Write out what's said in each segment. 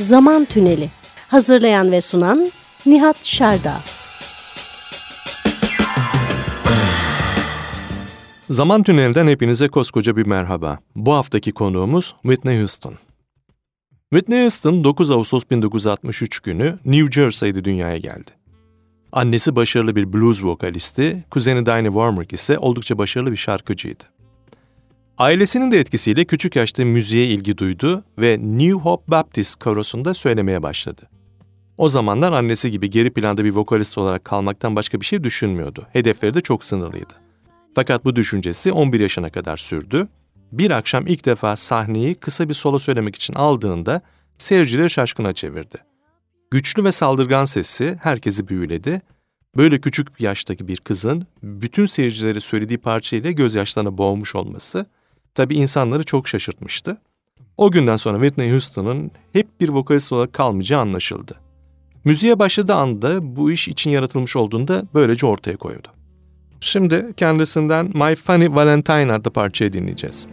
Zaman Tüneli. Hazırlayan ve sunan Nihat Şerda. Zaman Tüneli'den hepinize koskoca bir merhaba. Bu haftaki konuğumuz Whitney Houston. Whitney Houston 9 Ağustos 1963 günü New Jersey'de dünyaya geldi. Annesi başarılı bir blues vokalisti, kuzeni Dinah Warwick ise oldukça başarılı bir şarkıcıydı. Ailesinin de etkisiyle küçük yaşta müziğe ilgi duydu ve New Hope Baptist korosunda söylemeye başladı. O zamanlar annesi gibi geri planda bir vokalist olarak kalmaktan başka bir şey düşünmüyordu. Hedefleri de çok sınırlıydı. Fakat bu düşüncesi 11 yaşına kadar sürdü. Bir akşam ilk defa sahneyi kısa bir solo söylemek için aldığında seyircileri şaşkına çevirdi. Güçlü ve saldırgan sesi herkesi büyüledi. Böyle küçük bir yaştaki bir kızın bütün seyircileri söylediği parçayla gözyaşlarına boğmuş olması tabi insanları çok şaşırtmıştı. O günden sonra Whitney Houston'un hep bir vokalist olarak kalmayacağı anlaşıldı. Müziğe başladığı anda bu iş için yaratılmış olduğunda böylece ortaya koydu. Şimdi kendisinden My Funny Valentine adlı parçayı dinleyeceğiz.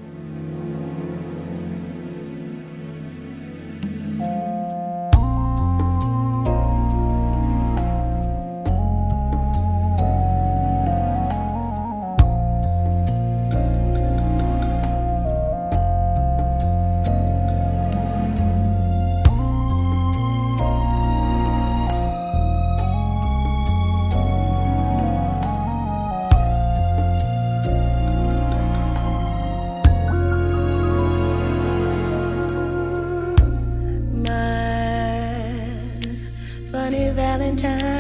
in time.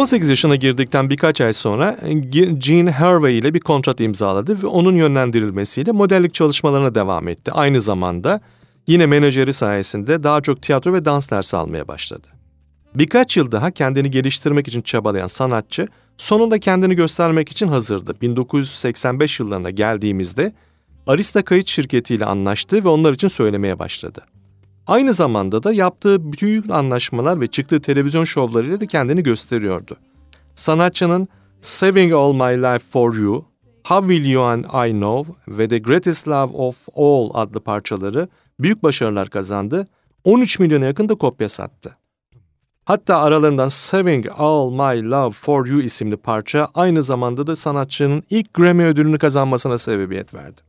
18 yaşına girdikten birkaç ay sonra Gene Harvey ile bir kontrat imzaladı ve onun yönlendirilmesiyle modellik çalışmalarına devam etti. Aynı zamanda yine menajeri sayesinde daha çok tiyatro ve dans dersi almaya başladı. Birkaç yıl daha kendini geliştirmek için çabalayan sanatçı sonunda kendini göstermek için hazırdı. 1985 yıllarına geldiğimizde Arista kayıt şirketiyle anlaştı ve onlar için söylemeye başladı. Aynı zamanda da yaptığı büyük anlaşmalar ve çıktığı televizyon şovlarıyla da kendini gösteriyordu. Sanatçının Saving All My Life For You, How Will You and I Know ve The Greatest Love of All adlı parçaları büyük başarılar kazandı, 13 milyona yakın da kopya sattı. Hatta aralarından Saving All My Love For You isimli parça aynı zamanda da sanatçının ilk Grammy ödülünü kazanmasına sebebiyet verdi.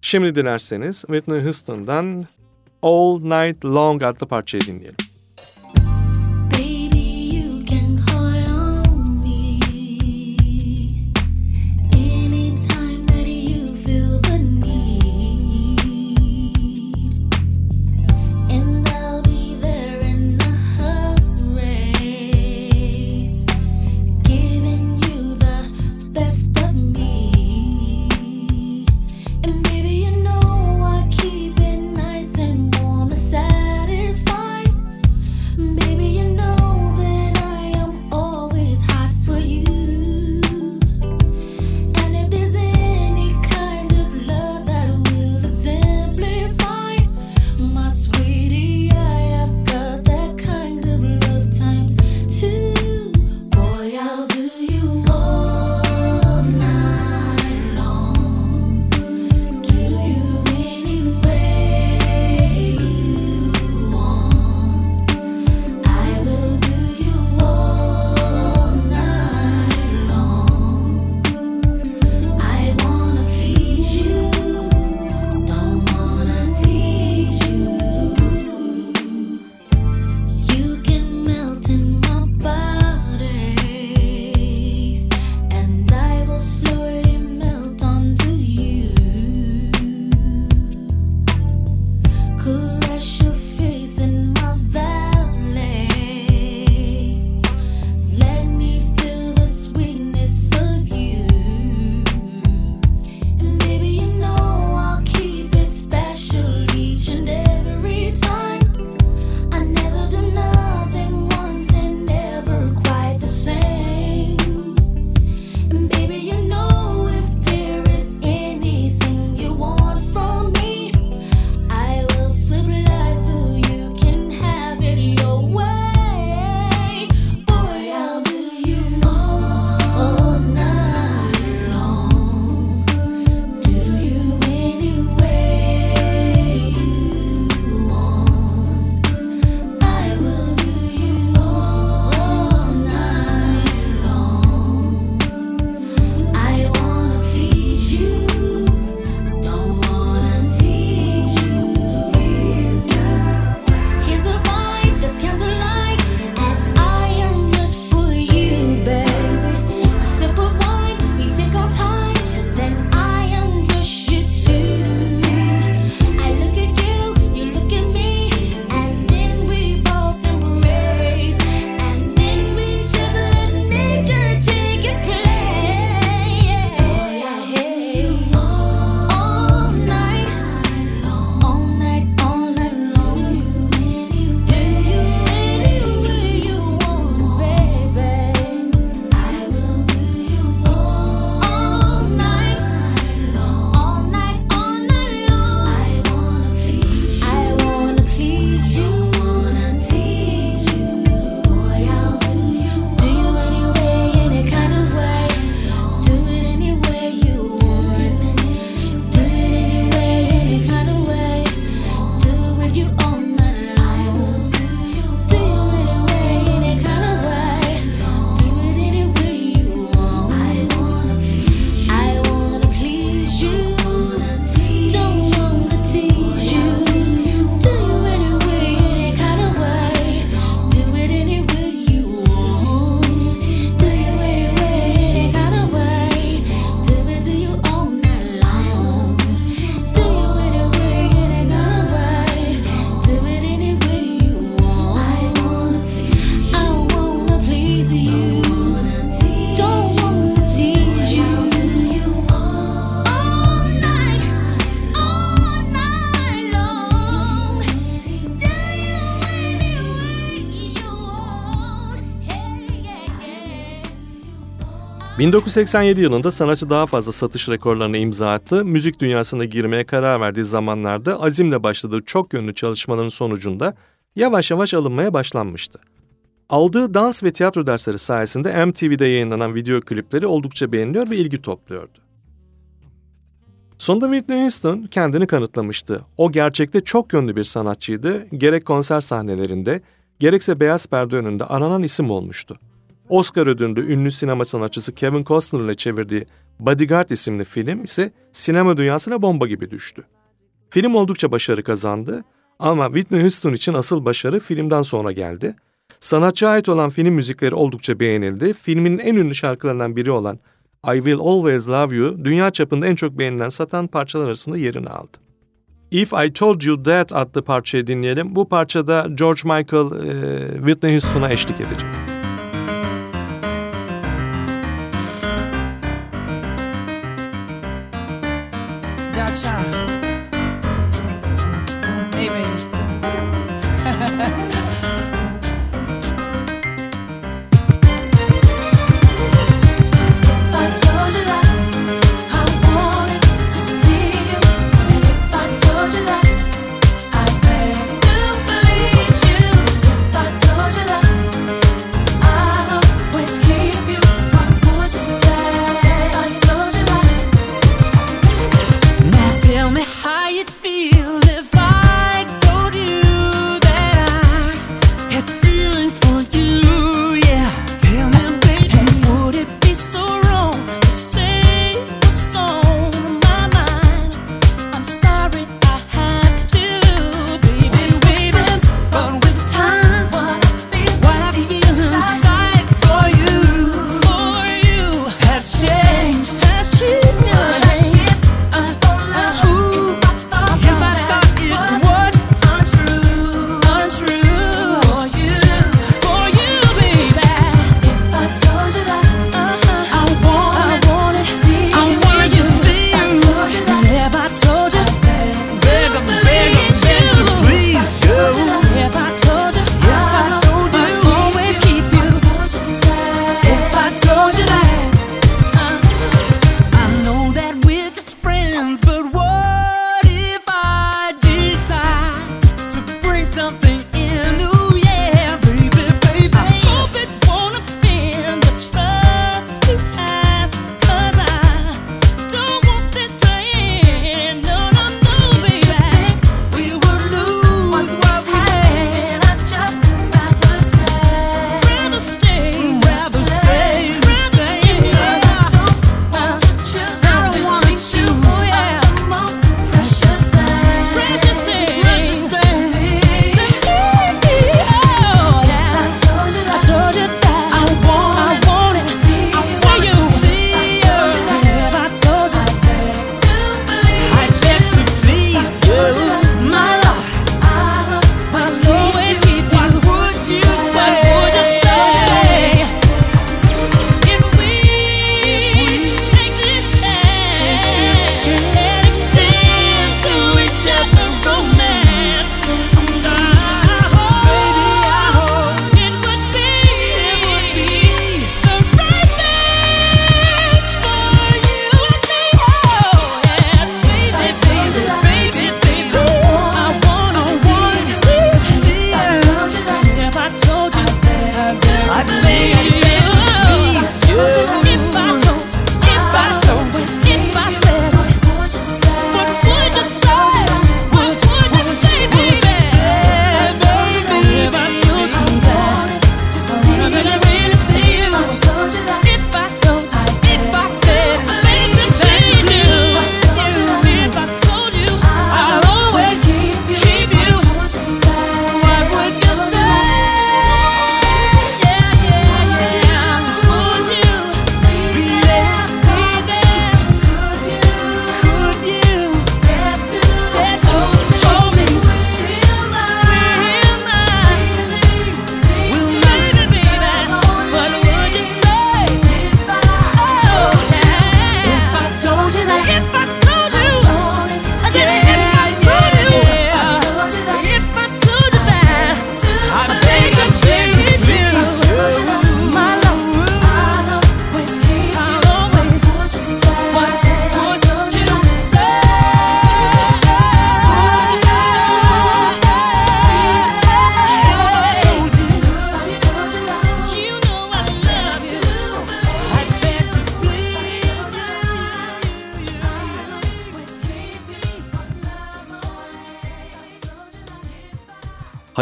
Şimdi dilerseniz Whitney Houston'dan All Night Long adlı parçayı dinleyelim. 1987 yılında sanatçı daha fazla satış rekorlarına imza attı. Müzik dünyasına girmeye karar verdiği zamanlarda azimle başladığı çok yönlü çalışmaların sonucunda yavaş yavaş alınmaya başlanmıştı. Aldığı dans ve tiyatro dersleri sayesinde MTV'de yayınlanan video klipleri oldukça beğeniliyor ve ilgi topluyordu. Sonunda Whitney Houston kendini kanıtlamıştı. O gerçekte çok yönlü bir sanatçıydı. Gerek konser sahnelerinde, gerekse beyaz perde önünde aranan isim olmuştu. Oscar ödüllü ünlü sinema sanatçısı Kevin Costner ile çevirdiği Bodyguard isimli film ise sinema dünyasına bomba gibi düştü. Film oldukça başarı kazandı ama Whitney Houston için asıl başarı filmden sonra geldi. Sanatçıya ait olan film müzikleri oldukça beğenildi. Filmin en ünlü şarkılarından biri olan I Will Always Love You dünya çapında en çok beğenilen satan parçalar arasında yerini aldı. If I Told You That adlı parçayı dinleyelim. Bu parçada George Michael Whitney Houston'a eşlik edecek.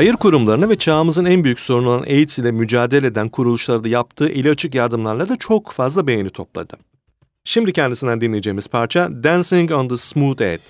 Hayır kurumlarına ve çağımızın en büyük sorunu olan AIDS ile mücadele eden kuruluşlarda yaptığı eli açık yardımlarla da çok fazla beğeni topladı. Şimdi kendisinden dinleyeceğimiz parça Dancing on the Smooth Edge.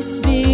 voice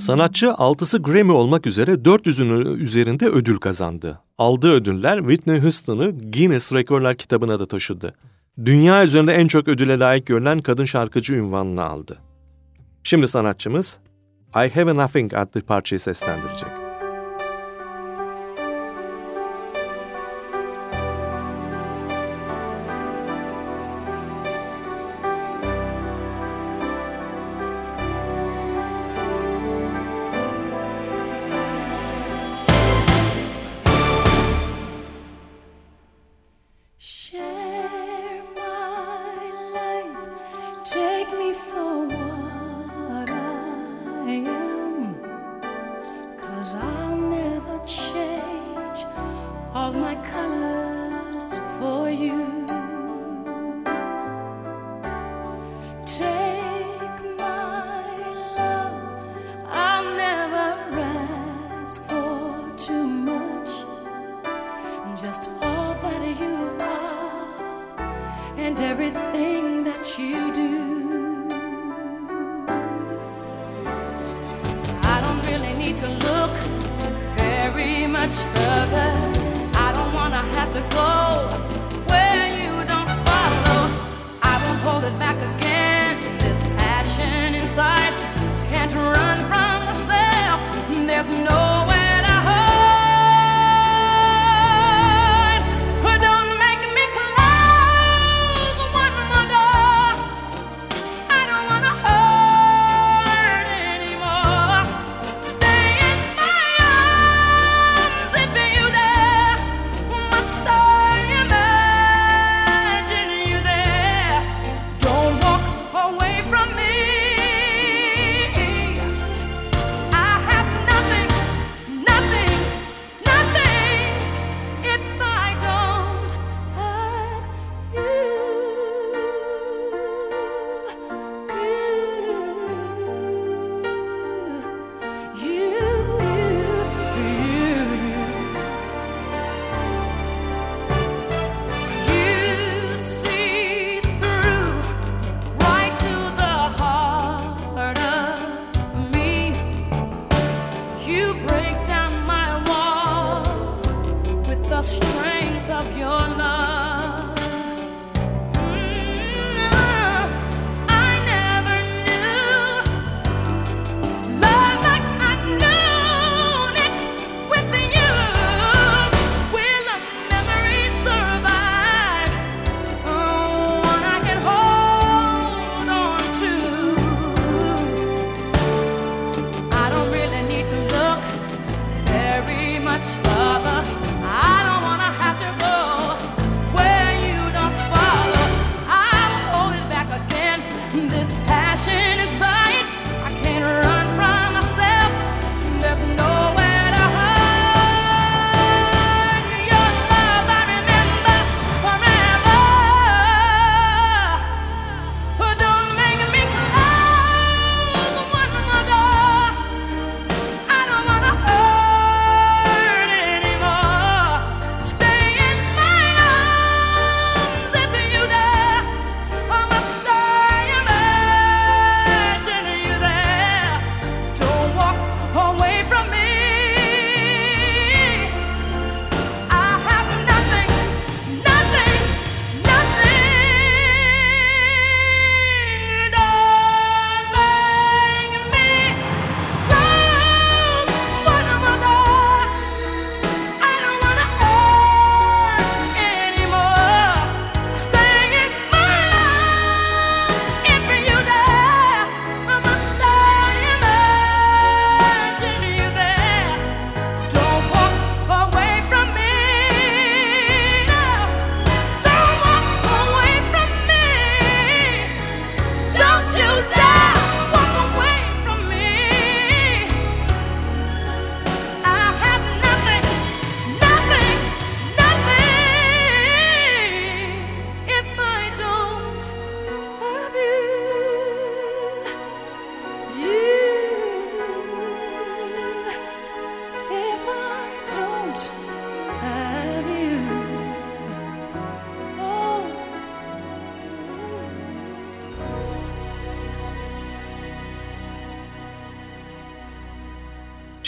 Sanatçı 6'sı Grammy olmak üzere 400'ün üzerinde ödül kazandı. Aldığı ödüller Whitney Houston'ı Guinness Rekorlar kitabına da taşıdı. Dünya üzerinde en çok ödüle layık görülen kadın şarkıcı ünvanını aldı. Şimdi sanatçımız I Have Nothing adlı parçayı seslendirecek.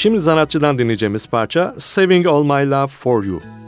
Şimdi sanatçıdan dinleyeceğimiz parça Saving All My Love For You.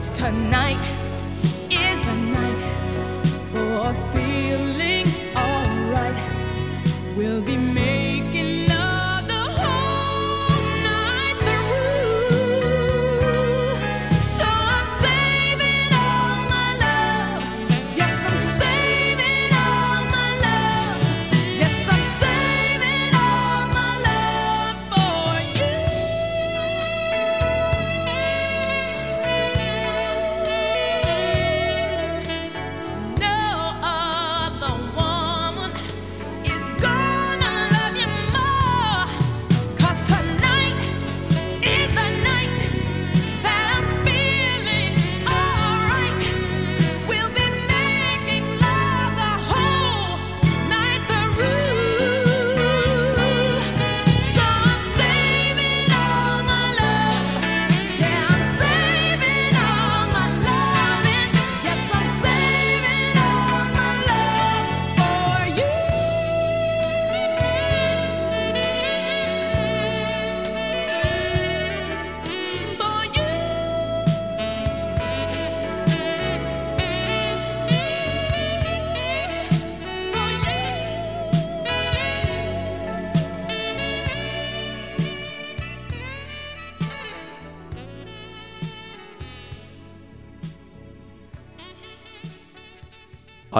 us tonight.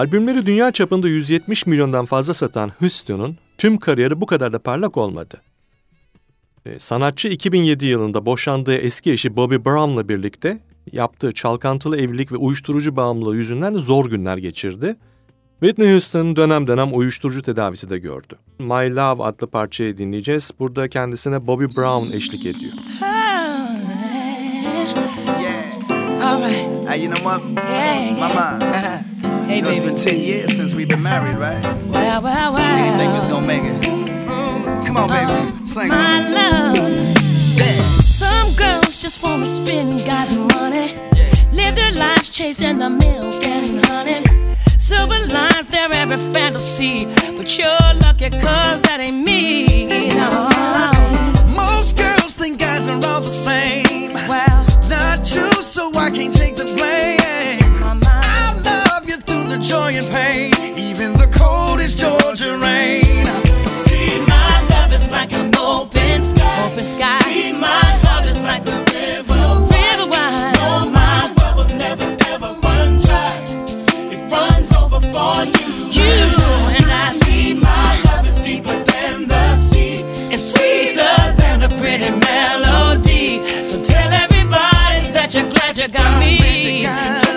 Albümleri dünya çapında 170 milyondan fazla satan Houston'un tüm kariyeri bu kadar da parlak olmadı. Ee, sanatçı 2007 yılında boşandığı eski eşi Bobby Brown'la birlikte yaptığı çalkantılı evlilik ve uyuşturucu bağımlılığı yüzünden zor günler geçirdi. Whitney Houston dönem dönem uyuşturucu tedavisi de gördü. My Love adlı parçayı dinleyeceğiz. Burada kendisine Bobby Brown eşlik ediyor. Yeah. All right. Hey, you know what? Yeah, yeah. Mama. Hey, you know. It's been 10 years since we've been married, right? Well, well, well. Anything was gonna make it. Come on, baby. Uh, Sing My love. Yeah. Some girls just wanna spend God's money. Live their lives chasing the milk and honey. Silver lines their every fantasy. But you're lucky cause that ain't me. No. Most girls think guys are all the same. Well, not true, so I can't take the blame joy and pain, even the coldest Georgia rain. See, my love is like an open sky. Open sky. See, my love is like river. River wide. Oh, my never ever dry. It runs over for you. You and I. See, my love is deeper than the sea. Sweeter than a pretty melody. So tell everybody that you're glad you got me.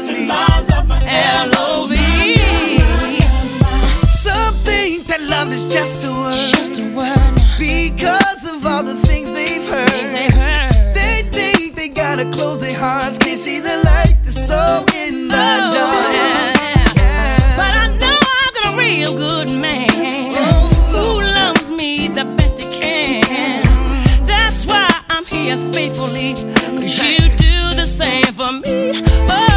just a word. Just a word. Because of all the things they've heard. Things they, heard. they think they gotta close their hearts. Can't see the light that's so in the oh, dark. Yeah. Yeah. But I know I got a real good man who loves me the best he can. That's why I'm here faithfully. Cause you do the same for me. Oh,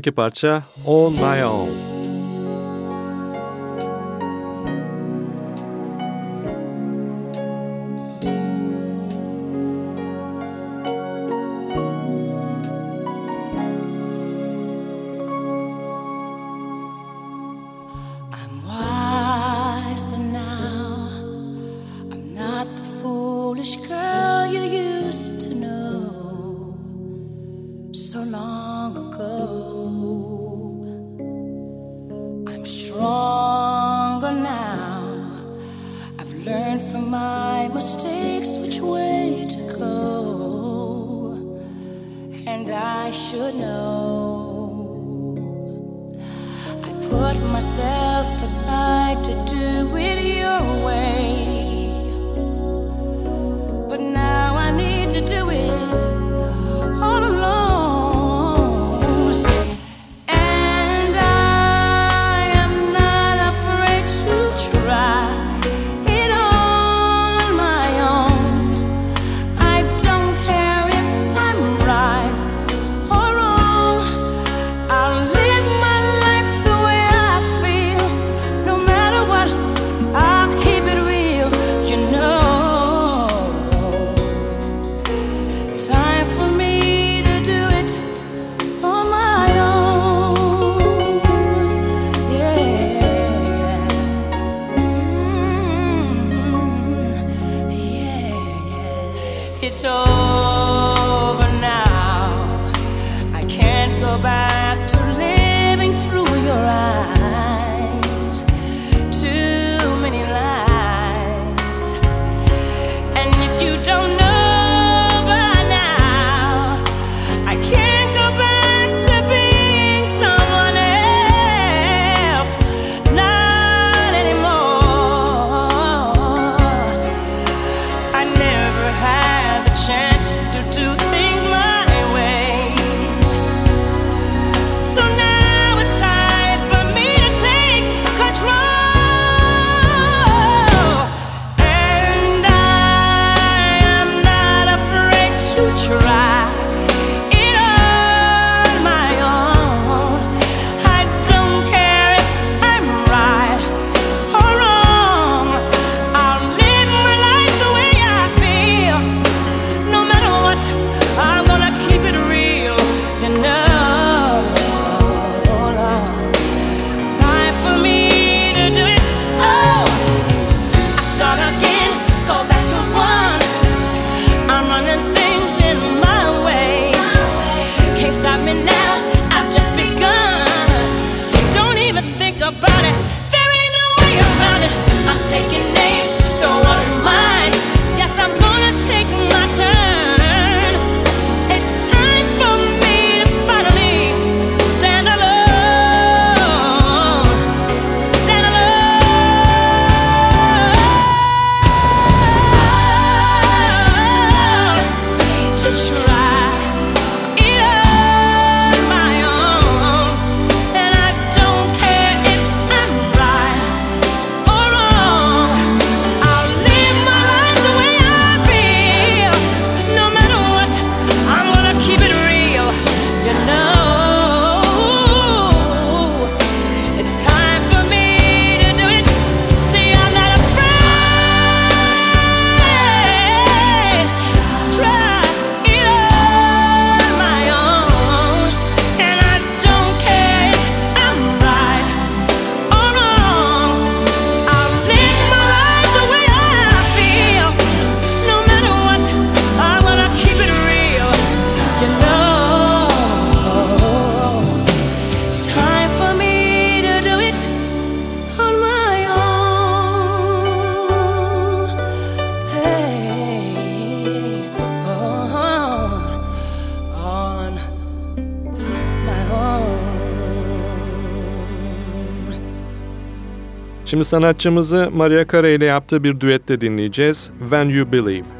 Sıradaki parça On don't Şimdi sanatçımızı Maria Carey ile yaptığı bir düette dinleyeceğiz. When You Believe.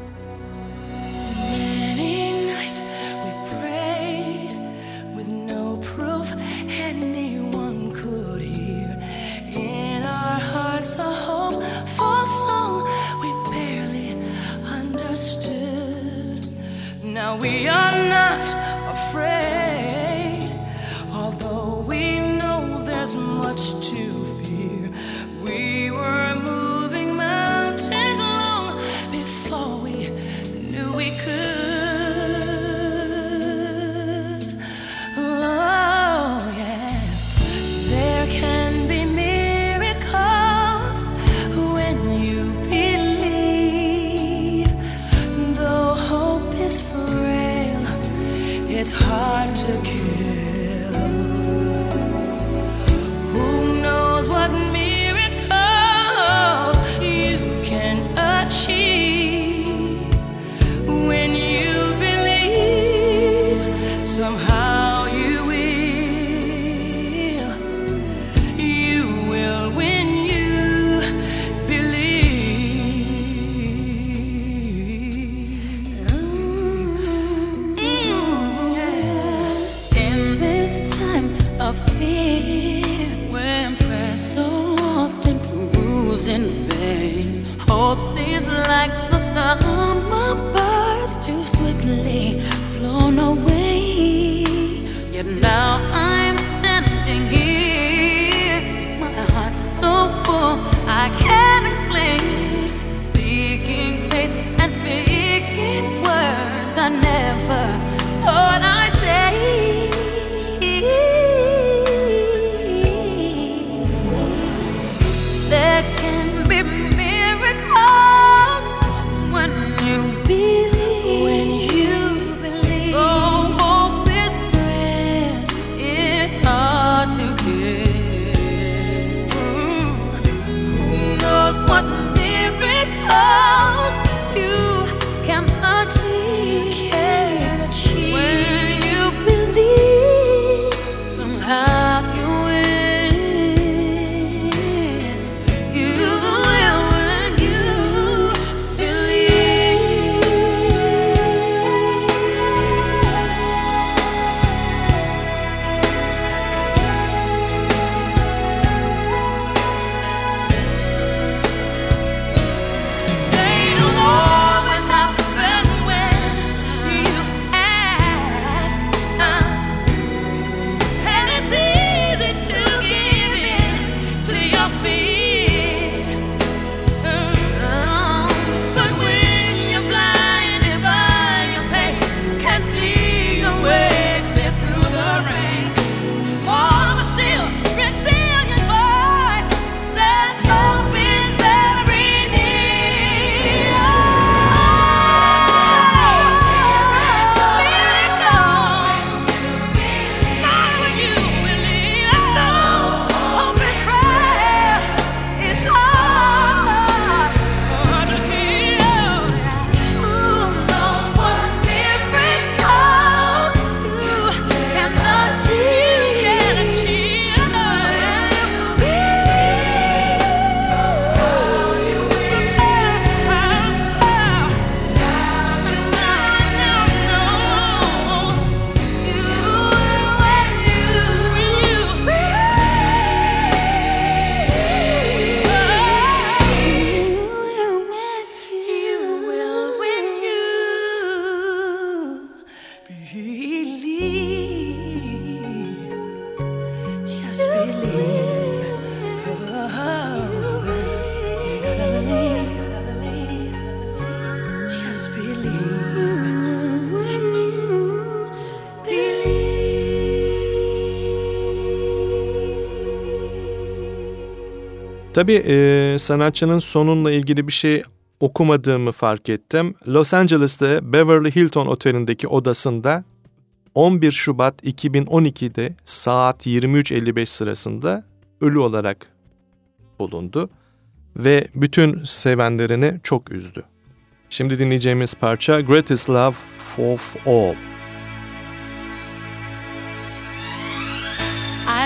Tabii e, sanatçının sonunla ilgili bir şey okumadığımı fark ettim. Los Angeles'te Beverly Hilton Oteli'ndeki odasında 11 Şubat 2012'de saat 23.55 sırasında ölü olarak bulundu ve bütün sevenlerini çok üzdü. Şimdi dinleyeceğimiz parça Greatest Love of All.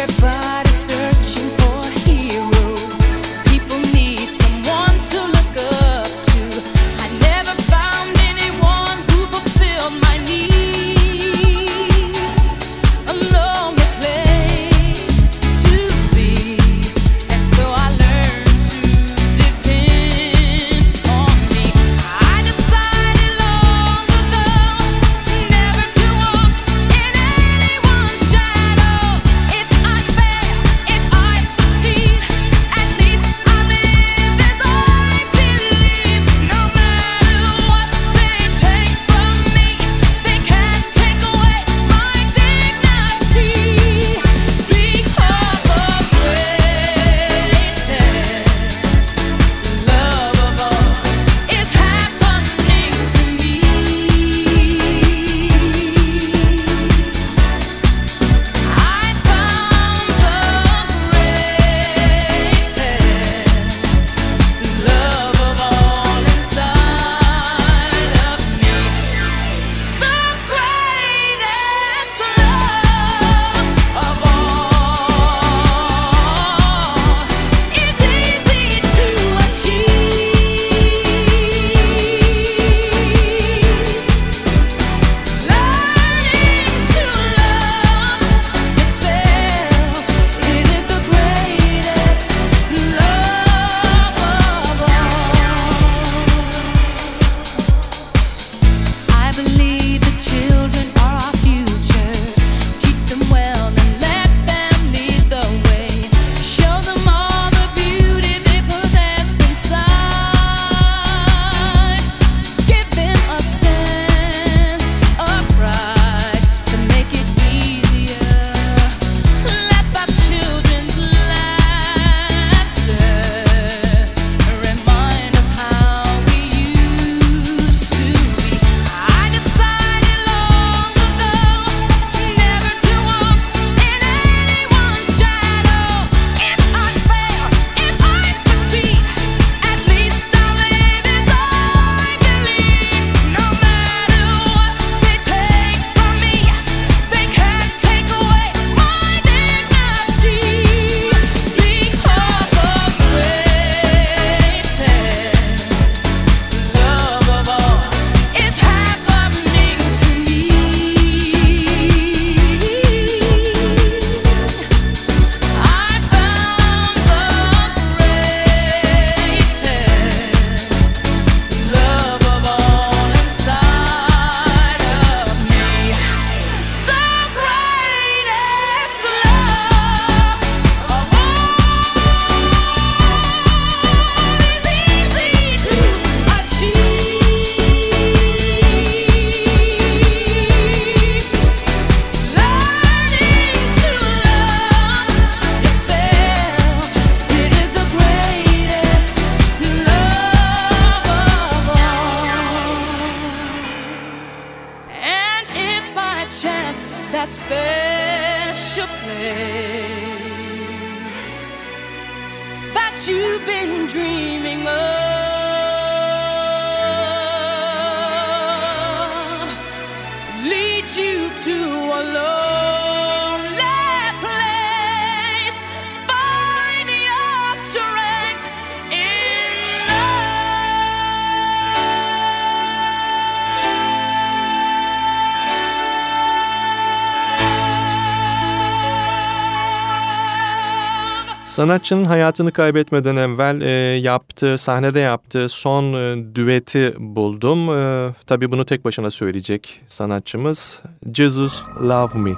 everybody. Sanatçının hayatını kaybetmeden evvel e, yaptığı, sahnede yaptığı son e, düeti buldum. E, tabii bunu tek başına söyleyecek sanatçımız. Jesus Love Me.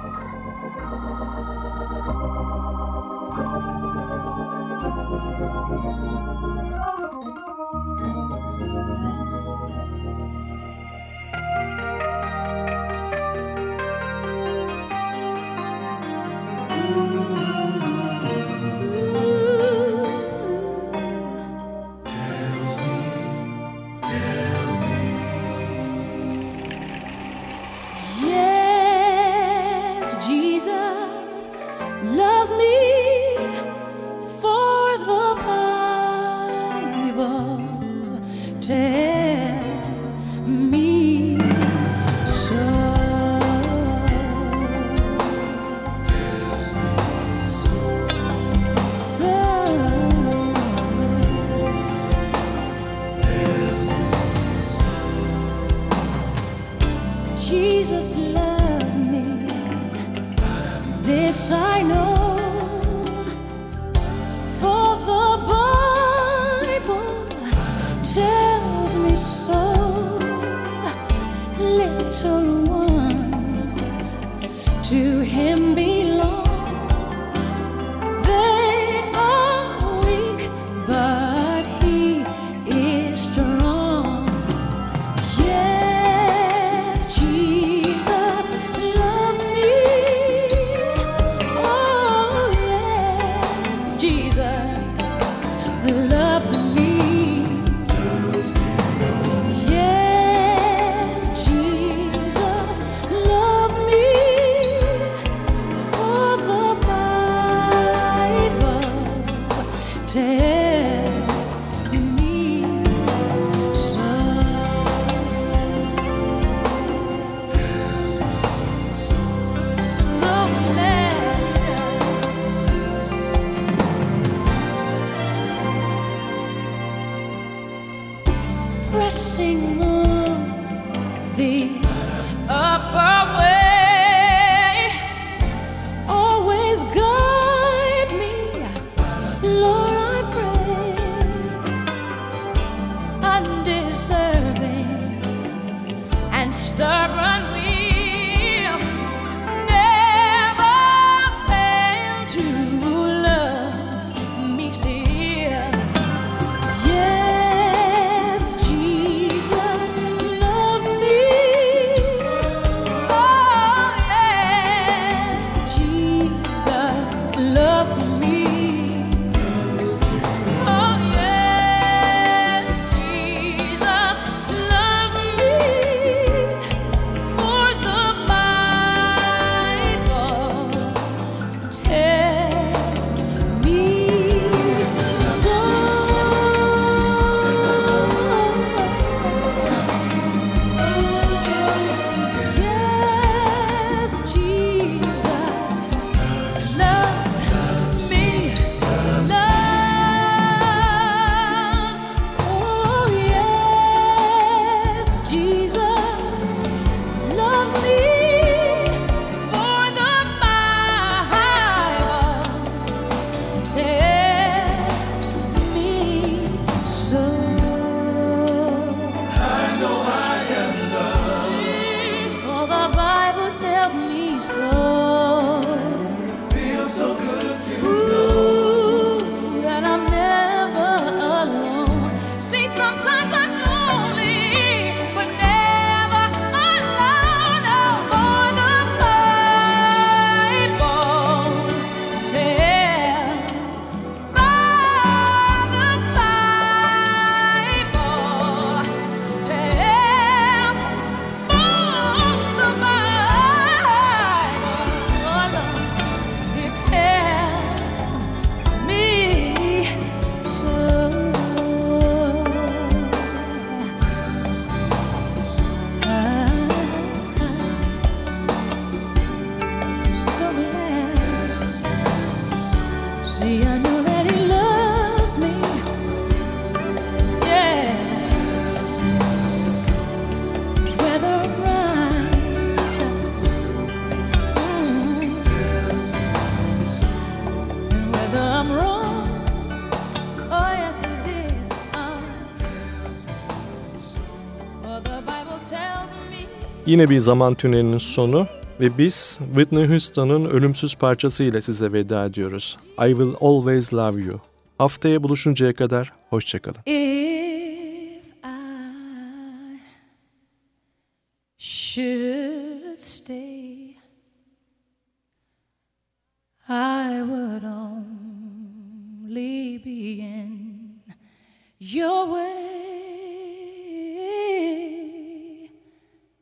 Yine bir zaman tünelinin sonu ve biz Whitney Houston'un ölümsüz parçası ile size veda ediyoruz. I Will Always Love You. Haftaya buluşuncaya kadar hoşçakalın. If I should stay, I would only be in your way.